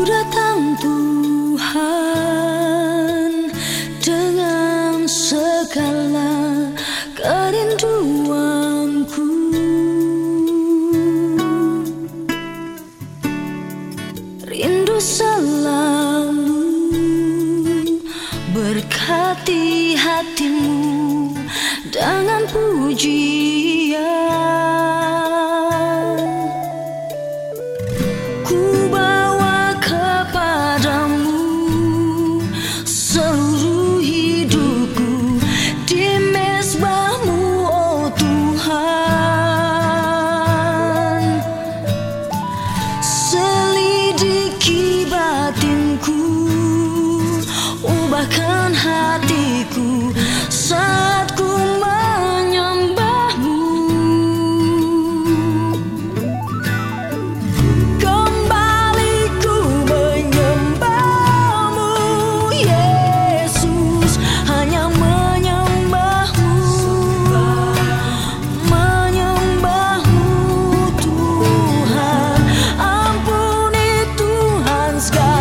Datang Tuhan dengan segala kerinduanku. Rindu selalu berkati hatimu dengan pujian sky.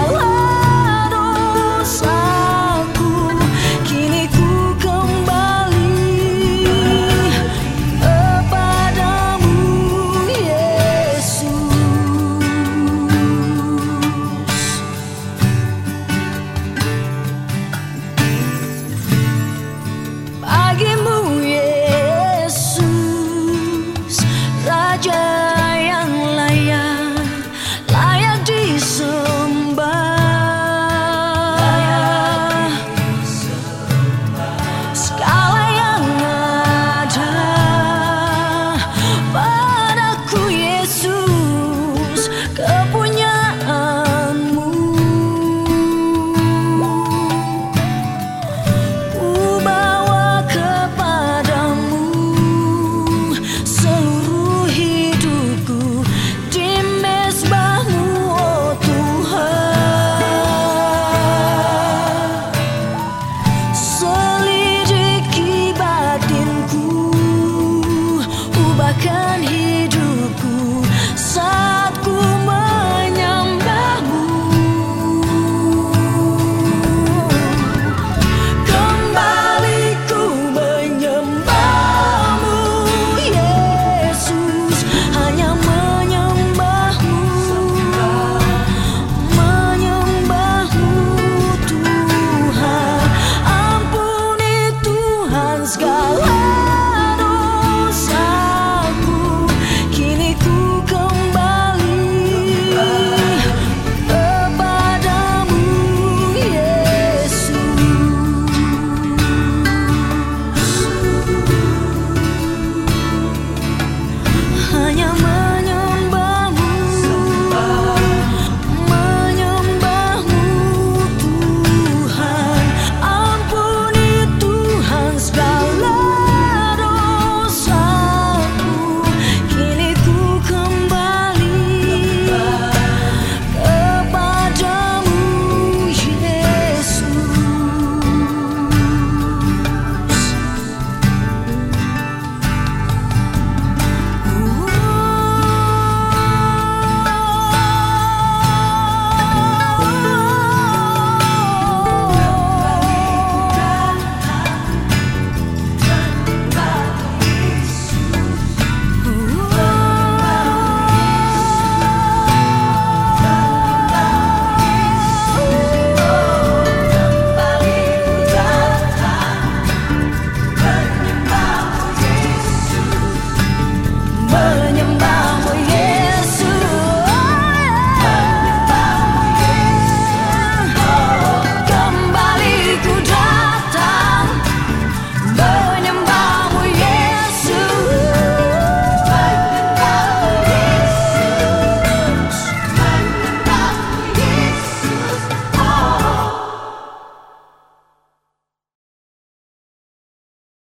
But